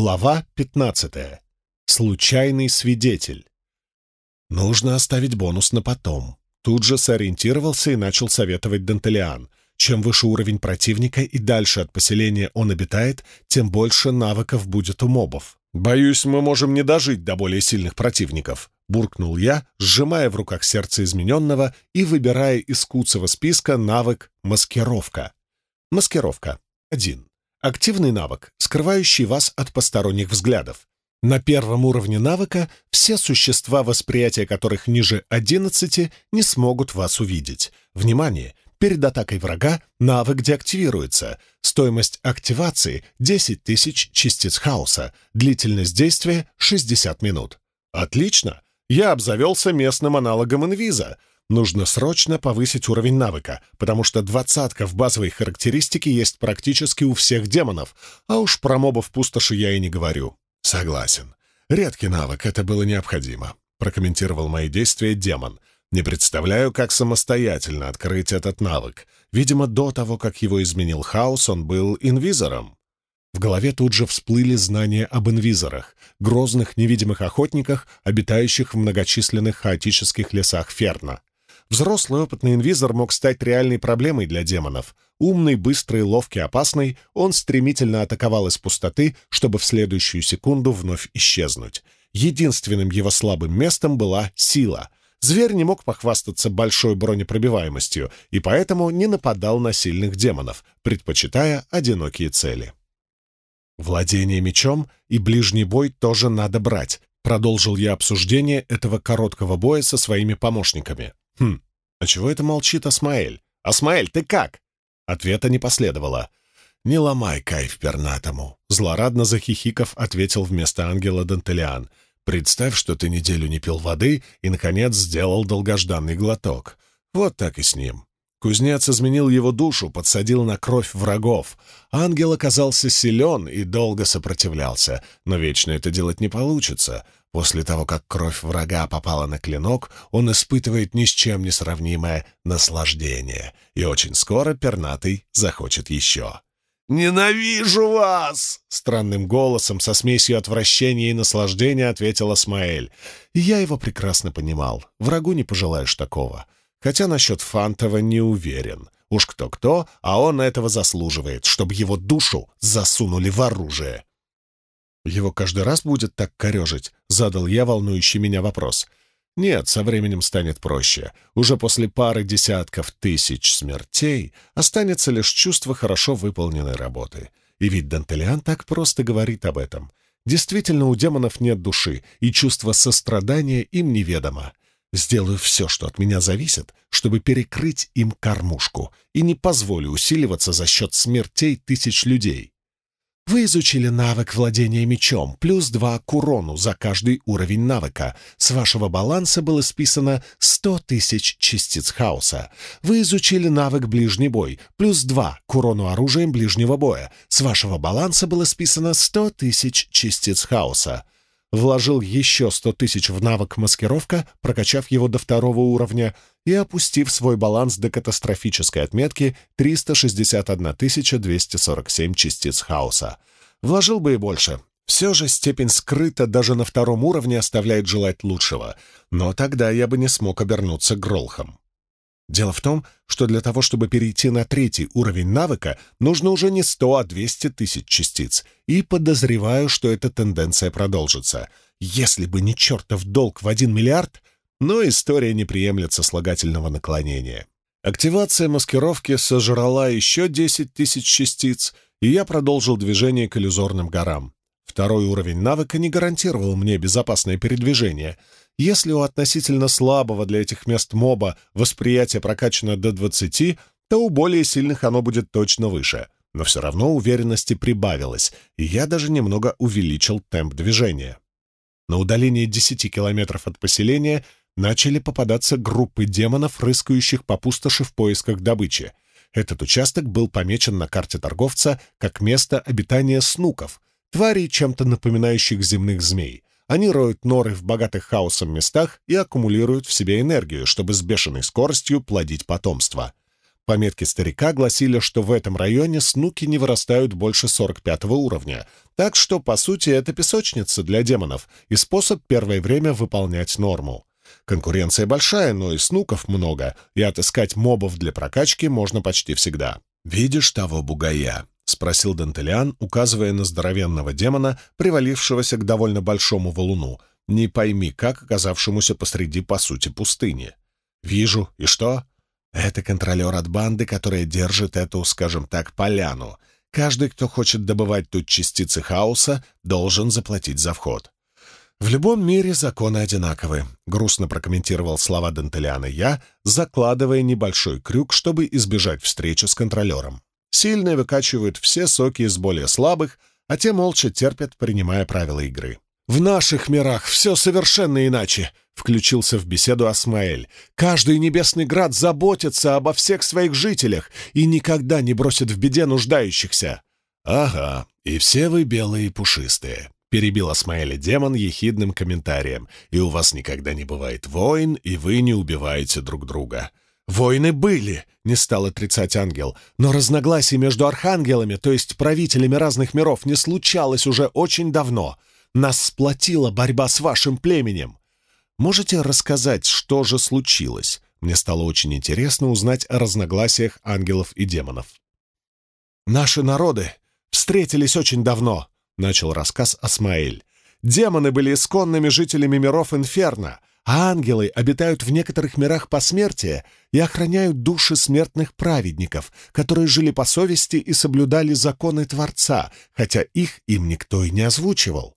Глава 15. Случайный свидетель. Нужно оставить бонус на потом. Тут же сориентировался и начал советовать Дантелиан. Чем выше уровень противника и дальше от поселения он обитает, тем больше навыков будет у мобов. «Боюсь, мы можем не дожить до более сильных противников», — буркнул я, сжимая в руках сердце измененного и выбирая из куцого списка навык «Маскировка». Маскировка. 1. Активный навык, скрывающий вас от посторонних взглядов. На первом уровне навыка все существа, восприятия которых ниже 11, не смогут вас увидеть. Внимание! Перед атакой врага навык деактивируется. Стоимость активации — 10 тысяч частиц хаоса. Длительность действия — 60 минут. Отлично! Я обзавелся местным аналогом инвиза. Нужно срочно повысить уровень навыка, потому что двадцатка в базовой характеристике есть практически у всех демонов, а уж про мобов пустоши я и не говорю. Согласен. Редкий навык, это было необходимо, прокомментировал мои действия демон. Не представляю, как самостоятельно открыть этот навык. Видимо, до того, как его изменил хаос, он был инвизором. В голове тут же всплыли знания об инвизорах, грозных невидимых охотниках, обитающих в многочисленных хаотических лесах Ферна. Взрослый опытный инвизор мог стать реальной проблемой для демонов. Умный, быстрый, ловкий, опасный, он стремительно атаковал из пустоты, чтобы в следующую секунду вновь исчезнуть. Единственным его слабым местом была сила. Зверь не мог похвастаться большой бронепробиваемостью и поэтому не нападал на сильных демонов, предпочитая одинокие цели. «Владение мечом и ближний бой тоже надо брать», продолжил я обсуждение этого короткого боя со своими помощниками. «Хм, а чего это молчит Асмаэль? Асмаэль, ты как?» Ответа не последовало. «Не ломай кайф пернатому», — злорадно захихиков ответил вместо ангела Дантелиан. «Представь, что ты неделю не пил воды и, наконец, сделал долгожданный глоток. Вот так и с ним. Кузнец изменил его душу, подсадил на кровь врагов. Ангел оказался силен и долго сопротивлялся, но вечно это делать не получится. После того, как кровь врага попала на клинок, он испытывает ни с чем не сравнимое наслаждение, и очень скоро пернатый захочет еще. «Ненавижу вас!» — странным голосом со смесью отвращения и наслаждения ответил Асмаэль. И я его прекрасно понимал. Врагу не пожелаешь такого. Хотя насчет Фантова не уверен. Уж кто-кто, а он этого заслуживает, чтобы его душу засунули в оружие. «Его каждый раз будет так корежить?» — задал я волнующий меня вопрос. «Нет, со временем станет проще. Уже после пары десятков тысяч смертей останется лишь чувство хорошо выполненной работы. И ведь Дантелиан так просто говорит об этом. Действительно, у демонов нет души, и чувство сострадания им неведомо. Сделаю все, что от меня зависит, чтобы перекрыть им кормушку, и не позволю усиливаться за счет смертей тысяч людей. Вы изучили навык владения мечом, плюс два к урону за каждый уровень навыка. С вашего баланса было списано 100 тысяч частиц хаоса. Вы изучили навык ближний бой, плюс два к урону оружием ближнего боя. С вашего баланса было списано 100 тысяч частиц хаоса вложил еще сто тысяч в навык маскировка, прокачав его до второго уровня и опустив свой баланс до катастрофической отметки 361 247 частиц хаоса. Вложил бы и больше. Все же степень скрыта даже на втором уровне оставляет желать лучшего, но тогда я бы не смог обернуться Гролхом. Дело в том, что для того, чтобы перейти на третий уровень навыка, нужно уже не 100, а 200 тысяч частиц. И подозреваю, что эта тенденция продолжится. Если бы не чертов долг в 1 миллиард, но история не приемлет сослагательного наклонения. Активация маскировки сожрала еще 10 тысяч частиц, и я продолжил движение к иллюзорным горам. Второй уровень навыка не гарантировал мне безопасное передвижение — если у относительно слабого для этих мест моба восприятие прокачано до 20, то у более сильных оно будет точно выше. Но все равно уверенности прибавилось, и я даже немного увеличил темп движения. На удалении 10 километров от поселения начали попадаться группы демонов, рыскающих по пустоши в поисках добычи. Этот участок был помечен на карте торговца как место обитания снуков, тварей, чем-то напоминающих земных змей. Они роют норы в богатых хаосом местах и аккумулируют в себе энергию, чтобы с бешеной скоростью плодить потомство. Пометки старика гласили, что в этом районе снуки не вырастают больше 45 уровня, так что, по сути, это песочница для демонов и способ первое время выполнять норму. Конкуренция большая, но и снуков много, и отыскать мобов для прокачки можно почти всегда. «Видишь того бугая?» — спросил Дантелиан, указывая на здоровенного демона, привалившегося к довольно большому валуну, не пойми как оказавшемуся посреди, по сути, пустыни. «Вижу. И что?» Это контролер от банды, которая держит эту, скажем так, поляну. Каждый, кто хочет добывать тут частицы хаоса, должен заплатить за вход. «В любом мире законы одинаковы», — грустно прокомментировал слова Дантелиана я, закладывая небольшой крюк, чтобы избежать встречи с контролером. Сильные выкачивают все соки из более слабых, а те молча терпят, принимая правила игры. «В наших мирах все совершенно иначе», — включился в беседу Асмаэль. «Каждый небесный град заботится обо всех своих жителях и никогда не бросит в беде нуждающихся». «Ага, и все вы белые и пушистые», — перебил Асмаэля демон ехидным комментарием. «И у вас никогда не бывает войн, и вы не убиваете друг друга». «Войны были», — не стал отрицать ангел, «но разногласий между архангелами, то есть правителями разных миров, не случалось уже очень давно». Нас сплотила борьба с вашим племенем. Можете рассказать, что же случилось? Мне стало очень интересно узнать о разногласиях ангелов и демонов. «Наши народы встретились очень давно», — начал рассказ Асмаэль. «Демоны были исконными жителями миров Инферно, а ангелы обитают в некоторых мирах посмертия и охраняют души смертных праведников, которые жили по совести и соблюдали законы Творца, хотя их им никто и не озвучивал.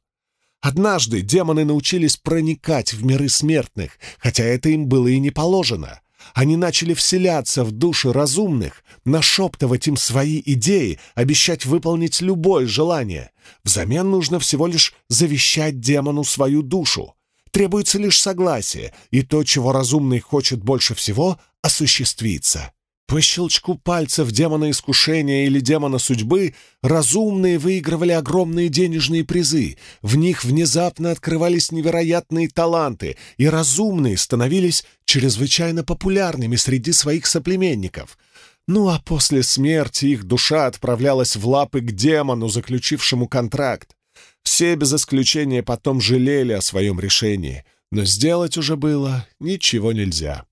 Однажды демоны научились проникать в миры смертных, хотя это им было и не положено. Они начали вселяться в души разумных, нашептывать им свои идеи, обещать выполнить любое желание. Взамен нужно всего лишь завещать демону свою душу. Требуется лишь согласие, и то, чего разумный хочет больше всего, осуществится. По щелчку пальцев демона искушения или демона судьбы разумные выигрывали огромные денежные призы, в них внезапно открывались невероятные таланты, и разумные становились чрезвычайно популярными среди своих соплеменников. Ну а после смерти их душа отправлялась в лапы к демону, заключившему контракт. Все без исключения потом жалели о своем решении, но сделать уже было ничего нельзя.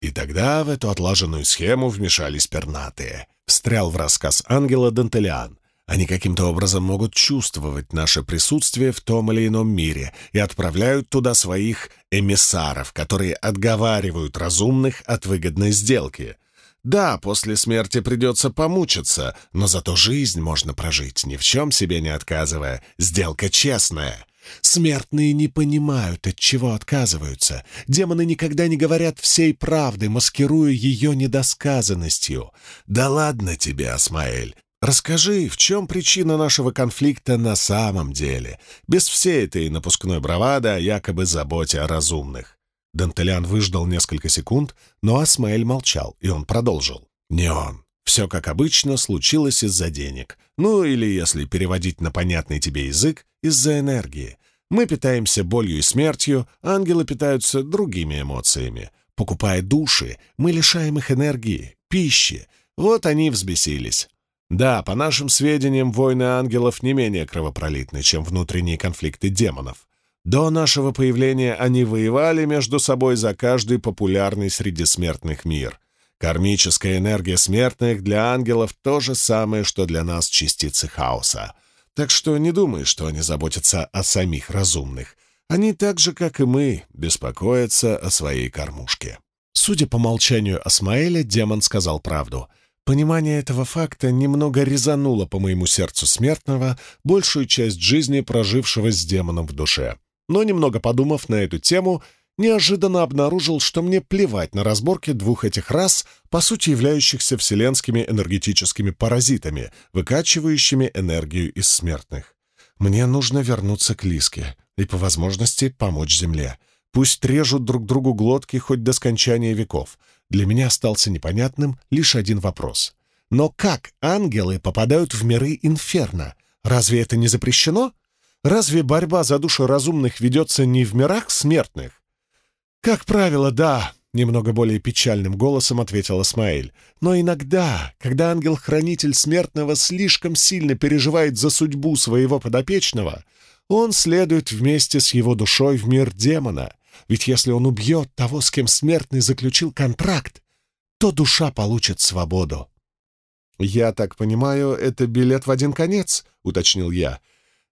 И тогда в эту отлаженную схему вмешались пернатые. Встрял в рассказ ангела Дантелиан. Они каким-то образом могут чувствовать наше присутствие в том или ином мире и отправляют туда своих эмиссаров, которые отговаривают разумных от выгодной сделки. Да, после смерти придется помучиться, но зато жизнь можно прожить, ни в чем себе не отказывая. Сделка честная. Смертные не понимают, от чего отказываются. Демоны никогда не говорят всей правды, маскируя ее недосказанностью. Да ладно тебе, Асмаэль. Расскажи, в чем причина нашего конфликта на самом деле, без всей этой напускной бравады о якобы заботе о разумных. Дантелян выждал несколько секунд, но Асмаэль молчал, и он продолжил. «Не он. Все, как обычно, случилось из-за денег. Ну, или, если переводить на понятный тебе язык, из-за энергии. Мы питаемся болью и смертью, ангелы питаются другими эмоциями. Покупая души, мы лишаем их энергии, пищи. Вот они взбесились. Да, по нашим сведениям, войны ангелов не менее кровопролитны, чем внутренние конфликты демонов. До нашего появления они воевали между собой за каждый популярный среди смертных мир. Кармическая энергия смертных для ангелов то же самое, что для нас частицы хаоса — так что не думай, что они заботятся о самих разумных. Они так же, как и мы, беспокоятся о своей кормушке. Судя по молчанию Асмаэля, демон сказал правду. Понимание этого факта немного резануло по моему сердцу смертного большую часть жизни, прожившего с демоном в душе. Но немного подумав на эту тему, неожиданно обнаружил, что мне плевать на разборки двух этих рас, по сути являющихся вселенскими энергетическими паразитами, выкачивающими энергию из смертных. Мне нужно вернуться к Лиске и, по возможности, помочь Земле. Пусть режут друг другу глотки хоть до скончания веков. Для меня остался непонятным лишь один вопрос. Но как ангелы попадают в миры Инферно? Разве это не запрещено? Разве борьба за души разумных ведется не в мирах смертных? «Как правило, да», — немного более печальным голосом ответил Исмаэль. «Но иногда, когда ангел-хранитель смертного слишком сильно переживает за судьбу своего подопечного, он следует вместе с его душой в мир демона. Ведь если он убьет того, с кем смертный заключил контракт, то душа получит свободу». «Я так понимаю, это билет в один конец», — уточнил я.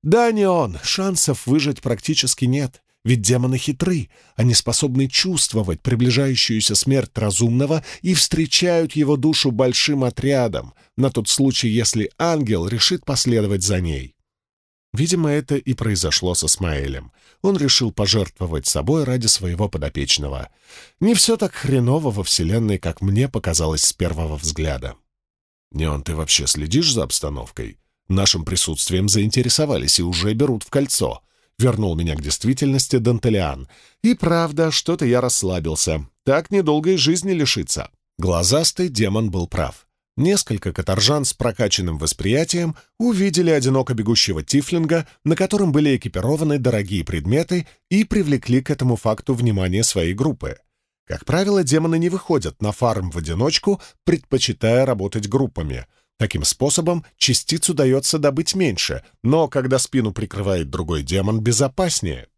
«Да, не он. Шансов выжить практически нет. Ведь демоны хитры, они способны чувствовать приближающуюся смерть разумного и встречают его душу большим отрядом, на тот случай, если ангел решит последовать за ней. Видимо, это и произошло с Исмаэлем. Он решил пожертвовать собой ради своего подопечного. Не все так хреново во Вселенной, как мне показалось с первого взгляда. «Неон, ты вообще следишь за обстановкой? Нашим присутствием заинтересовались и уже берут в кольцо», вернул меня к действительности Дантелиан. И правда, что-то я расслабился. Так недолго и жизни лишиться. Глазастый демон был прав. Несколько каторжан с прокачанным восприятием увидели одиноко бегущего тифлинга, на котором были экипированы дорогие предметы, и привлекли к этому факту внимание своей группы. Как правило, демоны не выходят на фарм в одиночку, предпочитая работать группами — Таким способом частиц удается добыть меньше, но когда спину прикрывает другой демон, безопаснее.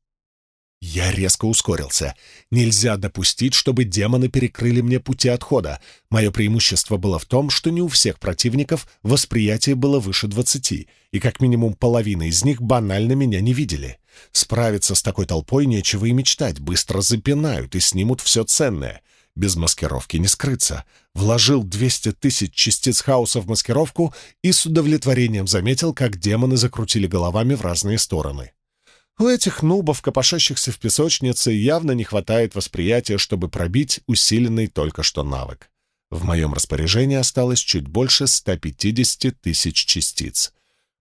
Я резко ускорился. Нельзя допустить, чтобы демоны перекрыли мне пути отхода. Мое преимущество было в том, что не у всех противников восприятие было выше двадцати, и как минимум половина из них банально меня не видели. Справиться с такой толпой нечего и мечтать, быстро запинают и снимут все ценное. Без маскировки не скрыться. Вложил 200 тысяч частиц хаоса в маскировку и с удовлетворением заметил, как демоны закрутили головами в разные стороны. У этих нубов, копошащихся в песочнице, явно не хватает восприятия, чтобы пробить усиленный только что навык. В моем распоряжении осталось чуть больше 150 тысяч частиц.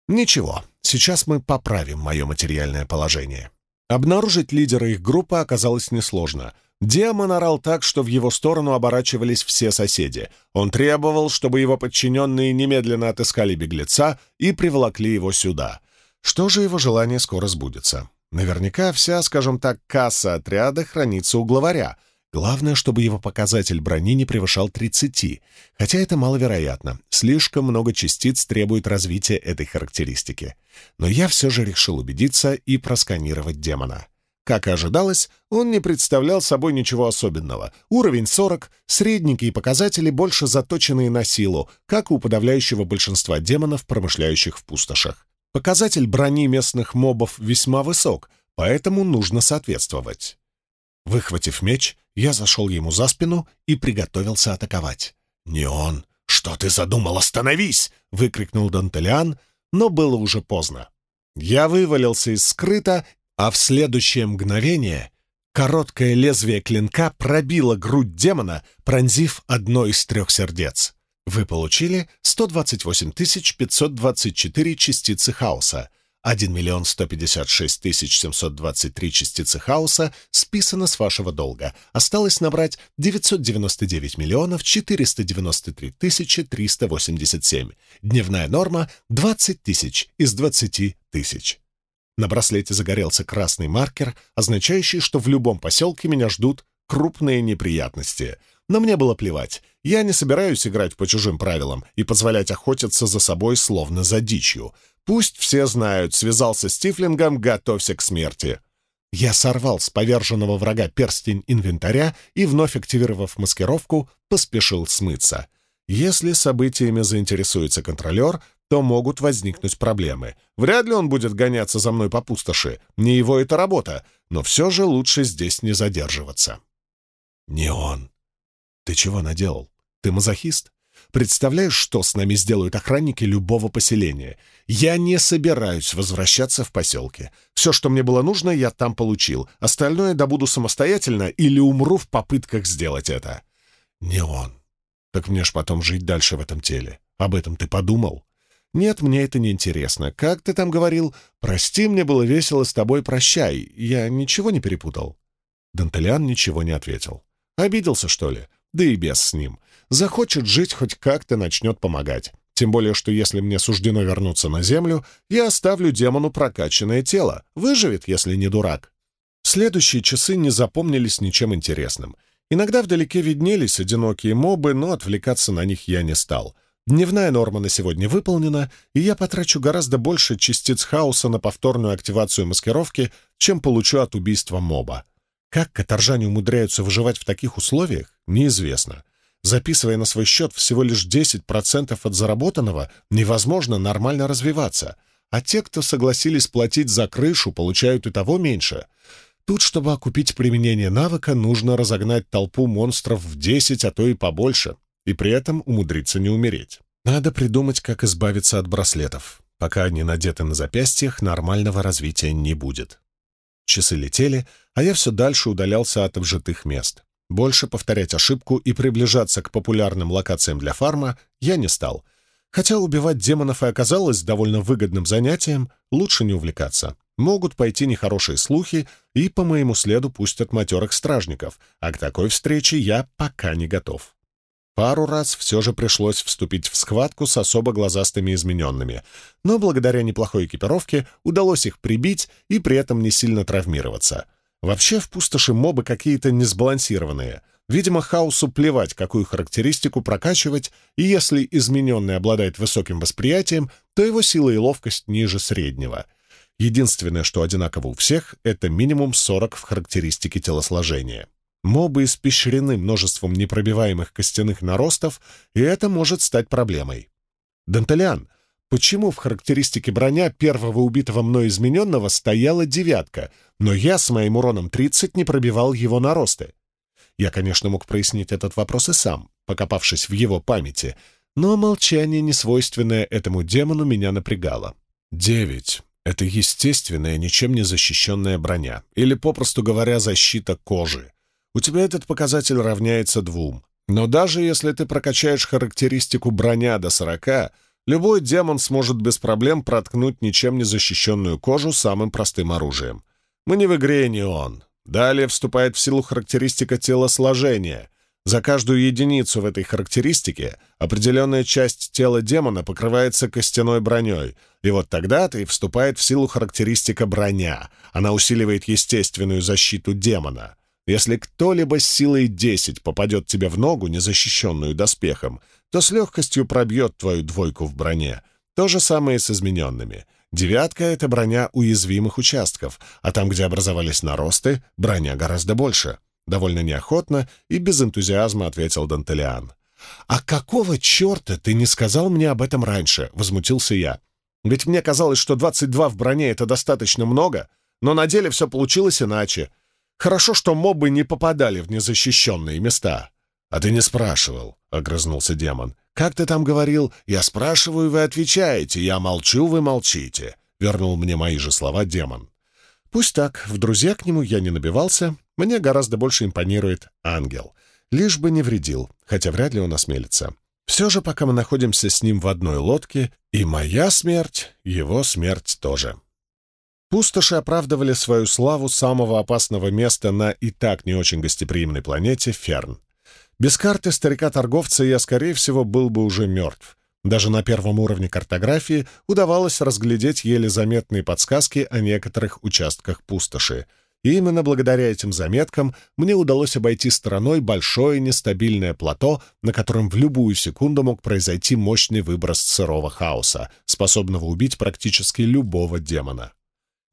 Ничего, сейчас мы поправим мое материальное положение. Обнаружить лидера их группы оказалось несложно — Демон орал так, что в его сторону оборачивались все соседи. Он требовал, чтобы его подчиненные немедленно отыскали беглеца и приволокли его сюда. Что же его желание скоро сбудется? Наверняка вся, скажем так, касса отряда хранится у главаря. Главное, чтобы его показатель брони не превышал 30, хотя это маловероятно. Слишком много частиц требует развития этой характеристики. Но я все же решил убедиться и просканировать демона. Как и ожидалось, он не представлял собой ничего особенного. Уровень 40, средненькие показатели больше заточенные на силу, как у подавляющего большинства демонов, промышляющих в пустошах. Показатель брони местных мобов весьма высок, поэтому нужно соответствовать. Выхватив меч, я зашел ему за спину и приготовился атаковать. «Не он! Что ты задумал? Остановись!» — выкрикнул Дантелиан, но было уже поздно. Я вывалился из скрыта а в следующее мгновение короткое лезвие клинка пробило грудь демона, пронзив одно из трех сердец. Вы получили 128 524 частицы хаоса. 1 миллион 156 723 частицы хаоса списано с вашего долга. Осталось набрать 999 миллионов 493 387. Дневная норма 20 тысяч из 20 тысяч. На браслете загорелся красный маркер, означающий, что в любом поселке меня ждут крупные неприятности. Но мне было плевать. Я не собираюсь играть по чужим правилам и позволять охотиться за собой словно за дичью. Пусть все знают, связался с Тифлингом, готовься к смерти. Я сорвал с поверженного врага перстень инвентаря и, вновь активировав маскировку, поспешил смыться. Если событиями заинтересуется контролер, то могут возникнуть проблемы. Вряд ли он будет гоняться за мной по пустоши. Не его это работа, но все же лучше здесь не задерживаться. Не он. Ты чего наделал? Ты мазохист? Представляешь, что с нами сделают охранники любого поселения? Я не собираюсь возвращаться в поселке. Все, что мне было нужно, я там получил. Остальное добуду самостоятельно или умру в попытках сделать это. Не он. Так мне ж потом жить дальше в этом теле. Об этом ты подумал? «Нет, мне это не интересно. Как ты там говорил? Прости, мне было весело с тобой, прощай. Я ничего не перепутал». Дантелян ничего не ответил. Обиделся, что ли? Да и без с ним. Захочет жить, хоть как-то начнет помогать. Тем более, что если мне суждено вернуться на Землю, я оставлю демону прокачанное тело. Выживет, если не дурак. Следующие часы не запомнились ничем интересным. Иногда вдалеке виднелись одинокие мобы, но отвлекаться на них я не стал. Дневная норма на сегодня выполнена, и я потрачу гораздо больше частиц хаоса на повторную активацию маскировки, чем получу от убийства моба. Как каторжане умудряются выживать в таких условиях, неизвестно. Записывая на свой счет всего лишь 10% от заработанного, невозможно нормально развиваться, а те, кто согласились платить за крышу, получают и того меньше — Тут, чтобы окупить применение навыка, нужно разогнать толпу монстров в десять, а то и побольше, и при этом умудриться не умереть. Надо придумать, как избавиться от браслетов. Пока они надеты на запястьях, нормального развития не будет. Часы летели, а я все дальше удалялся от обжитых мест. Больше повторять ошибку и приближаться к популярным локациям для фарма я не стал. Хотя убивать демонов и оказалось довольно выгодным занятием, лучше не увлекаться могут пойти нехорошие слухи и по моему следу пустят матерых стражников, а к такой встрече я пока не готов. Пару раз все же пришлось вступить в схватку с особо глазастыми измененными, но благодаря неплохой экипировке удалось их прибить и при этом не сильно травмироваться. Вообще в пустоши мобы какие-то несбалансированные. Видимо, хаосу плевать, какую характеристику прокачивать, и если измененный обладает высоким восприятием, то его сила и ловкость ниже среднего — Единственное, что одинаково у всех, это минимум 40 в характеристике телосложения. Мобы испещрены множеством непробиваемых костяных наростов, и это может стать проблемой. Дантелиан, почему в характеристике броня первого убитого мной измененного стояла девятка, но я с моим уроном 30 не пробивал его наросты? Я, конечно, мог прояснить этот вопрос и сам, покопавшись в его памяти, но молчание, несвойственное этому демону, меня напрягало. Девять. Это естественная, ничем не защищенная броня, или, попросту говоря, защита кожи. У тебя этот показатель равняется двум. Но даже если ты прокачаешь характеристику броня до 40, любой демон сможет без проблем проткнуть ничем не защищенную кожу самым простым оружием. Мы не в игре, не он. Далее вступает в силу характеристика телосложения. За каждую единицу в этой характеристике определенная часть тела демона покрывается костяной броней, и вот тогда-то и вступает в силу характеристика броня. Она усиливает естественную защиту демона. Если кто-либо с силой 10 попадет тебе в ногу, незащищенную доспехом, то с легкостью пробьет твою двойку в броне. То же самое с измененными. Девятка — это броня уязвимых участков, а там, где образовались наросты, броня гораздо больше. Довольно неохотно и без энтузиазма ответил Дантелиан. «А какого черта ты не сказал мне об этом раньше?» — возмутился я. «Ведь мне казалось, что 22 в броне — это достаточно много, но на деле все получилось иначе. Хорошо, что мобы не попадали в незащищенные места». «А ты не спрашивал», — огрызнулся демон. «Как ты там говорил? Я спрашиваю, вы отвечаете. Я молчу, вы молчите», — вернул мне мои же слова демон. Пусть так, в друзья к нему я не набивался, мне гораздо больше импонирует ангел. Лишь бы не вредил, хотя вряд ли он осмелится. Все же, пока мы находимся с ним в одной лодке, и моя смерть, его смерть тоже. Пустоши оправдывали свою славу самого опасного места на и так не очень гостеприимной планете Ферн. Без карты старика-торговца я, скорее всего, был бы уже мертв. Даже на первом уровне картографии удавалось разглядеть еле заметные подсказки о некоторых участках пустоши. И именно благодаря этим заметкам мне удалось обойти стороной большое нестабильное плато, на котором в любую секунду мог произойти мощный выброс сырого хаоса, способного убить практически любого демона.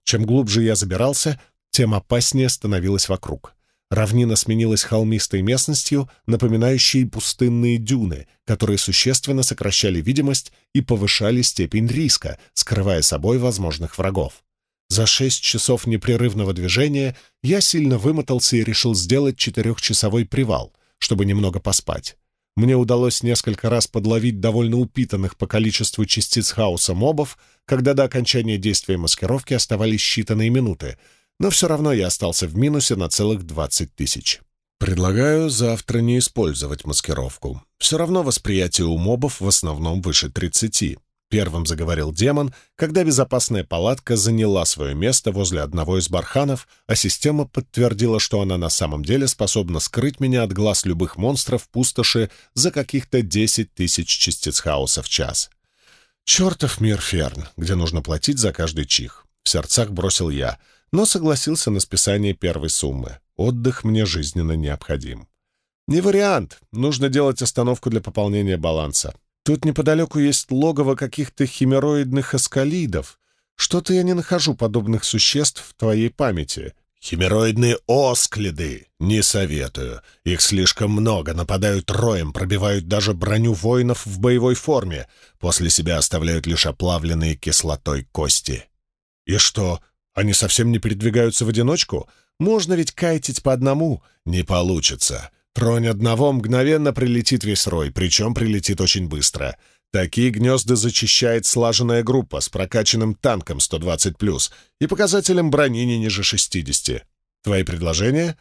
Чем глубже я забирался, тем опаснее становилось вокруг. Равнина сменилась холмистой местностью, напоминающей пустынные дюны, которые существенно сокращали видимость и повышали степень риска, скрывая собой возможных врагов. За шесть часов непрерывного движения я сильно вымотался и решил сделать четырехчасовой привал, чтобы немного поспать. Мне удалось несколько раз подловить довольно упитанных по количеству частиц хаоса мобов, когда до окончания действия маскировки оставались считанные минуты — но все равно я остался в минусе на целых 20 тысяч. Предлагаю завтра не использовать маскировку. Все равно восприятие у мобов в основном выше 30. Первым заговорил демон, когда безопасная палатка заняла свое место возле одного из барханов, а система подтвердила, что она на самом деле способна скрыть меня от глаз любых монстров пустоши за каких-то 10 тысяч частиц хаоса в час. «Чертов мир Ферн, где нужно платить за каждый чих!» В сердцах бросил я — но согласился на списание первой суммы. Отдых мне жизненно необходим. Не вариант. Нужно делать остановку для пополнения баланса. Тут неподалеку есть логово каких-то химероидных аскалидов. Что-то я не нахожу подобных существ в твоей памяти. Химероидные осклиды. Не советую. Их слишком много, нападают роем, пробивают даже броню воинов в боевой форме. После себя оставляют лишь оплавленные кислотой кости. И что, они совсем не передвигаются в одиночку? Можно ведь кайтить по одному. Не получится. Тронь одного, мгновенно прилетит весь рой, причем прилетит очень быстро. Такие гнезда зачищает слаженная группа с прокачанным танком 120+, и показателем брони не ниже 60. Твои предложения?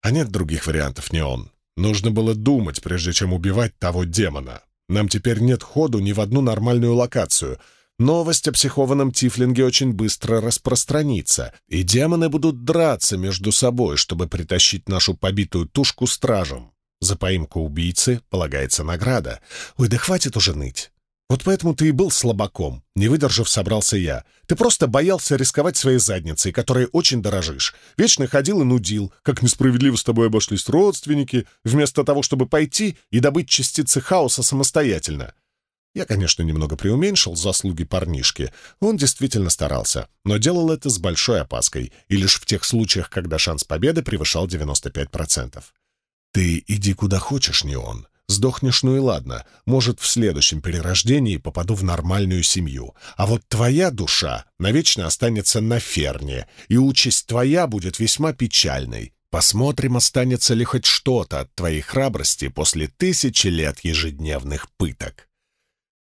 А нет других вариантов, не он. Нужно было думать, прежде чем убивать того демона. Нам теперь нет ходу ни в одну нормальную локацию — Новость о психованном Тифлинге очень быстро распространится, и демоны будут драться между собой, чтобы притащить нашу побитую тушку стражам. За поимку убийцы полагается награда. Ой, да хватит уже ныть. Вот поэтому ты и был слабаком. Не выдержав, собрался я. Ты просто боялся рисковать своей задницей, которой очень дорожишь. Вечно ходил и нудил, как несправедливо с тобой обошлись родственники, вместо того, чтобы пойти и добыть частицы хаоса самостоятельно. Я, конечно, немного преуменьшил заслуги парнишки. Он действительно старался, но делал это с большой опаской и лишь в тех случаях, когда шанс победы превышал 95%. «Ты иди куда хочешь, не он. Сдохнешь, ну и ладно. Может, в следующем перерождении попаду в нормальную семью. А вот твоя душа навечно останется на ферне, и участь твоя будет весьма печальной. Посмотрим, останется ли хоть что-то от твоей храбрости после тысячи лет ежедневных пыток».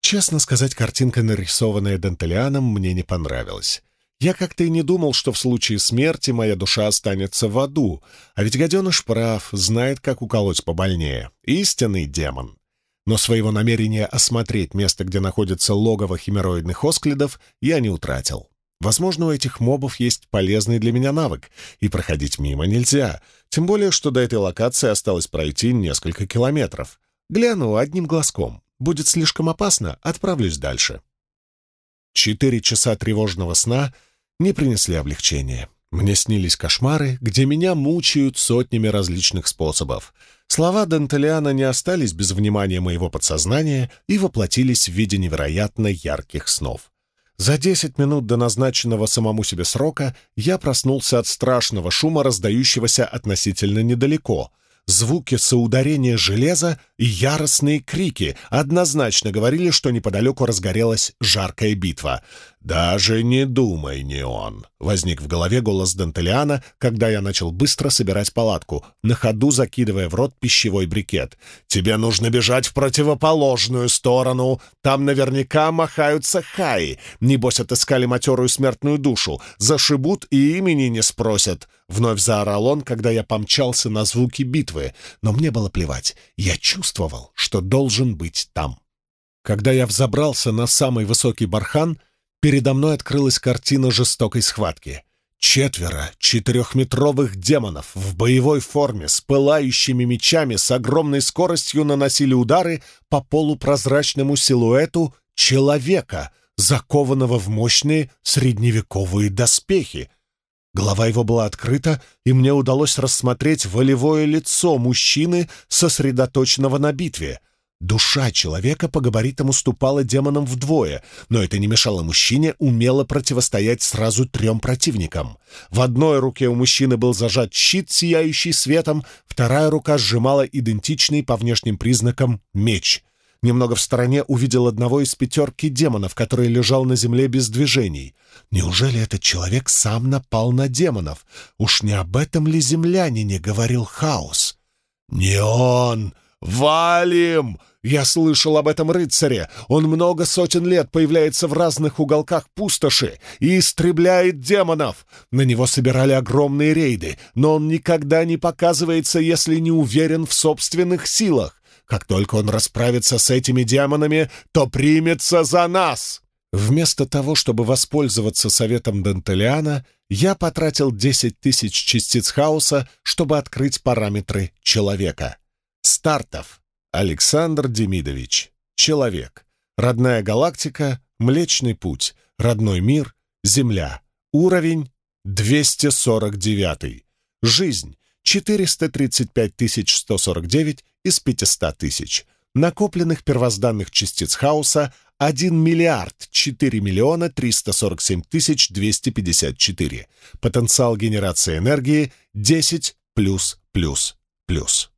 Честно сказать, картинка, нарисованная Дантелианом, мне не понравилась. Я как-то и не думал, что в случае смерти моя душа останется в аду, а ведь гаденыш прав, знает, как уколоть побольнее. Истинный демон. Но своего намерения осмотреть место, где находится логово химероидных осклидов, я не утратил. Возможно, у этих мобов есть полезный для меня навык, и проходить мимо нельзя, тем более, что до этой локации осталось пройти несколько километров. Гляну одним глазком. Будет слишком опасно, отправлюсь дальше. Четыре часа тревожного сна не принесли облегчения. Мне снились кошмары, где меня мучают сотнями различных способов. Слова Дантелиана не остались без внимания моего подсознания и воплотились в виде невероятно ярких снов. За десять минут до назначенного самому себе срока я проснулся от страшного шума, раздающегося относительно недалеко — звуки соударения железа и яростные крики однозначно говорили, что неподалеку разгорелась жаркая битва. «Даже не думай, не он!» — возник в голове голос Дантелиана, когда я начал быстро собирать палатку, на ходу закидывая в рот пищевой брикет. «Тебе нужно бежать в противоположную сторону. Там наверняка махаются хаи. Небось, отыскали матерую смертную душу. Зашибут и имени не спросят. Вновь заорал он, когда я помчался на звуки битвы, но мне было плевать. Я чувствовал, что должен быть там. Когда я взобрался на самый высокий бархан, передо мной открылась картина жестокой схватки. Четверо четырехметровых демонов в боевой форме с пылающими мечами с огромной скоростью наносили удары по полупрозрачному силуэту человека, закованного в мощные средневековые доспехи, Голова его была открыта, и мне удалось рассмотреть волевое лицо мужчины, сосредоточенного на битве. Душа человека по габаритам уступала демонам вдвое, но это не мешало мужчине умело противостоять сразу трем противникам. В одной руке у мужчины был зажат щит, сияющий светом, вторая рука сжимала идентичный по внешним признакам меч — Немного в стороне увидел одного из пятерки демонов, который лежал на земле без движений. Неужели этот человек сам напал на демонов? Уж не об этом ли землянине говорил Хаос? «Не он! Валим!» Я слышал об этом рыцаре. Он много сотен лет появляется в разных уголках пустоши и истребляет демонов. На него собирали огромные рейды, но он никогда не показывается, если не уверен в собственных силах. Как только он расправится с этими демонами, то примется за нас!» Вместо того, чтобы воспользоваться советом Дантелиана, я потратил 10 тысяч частиц хаоса, чтобы открыть параметры человека. Стартов. Александр Демидович. Человек. Родная галактика. Млечный путь. Родной мир. Земля. Уровень 249. Жизнь 435 149 из 500 тысяч. Накопленных первозданных частиц хаоса 1 миллиард 4 миллиона 347 тысяч 254. Потенциал генерации энергии 10 плюс плюс плюс.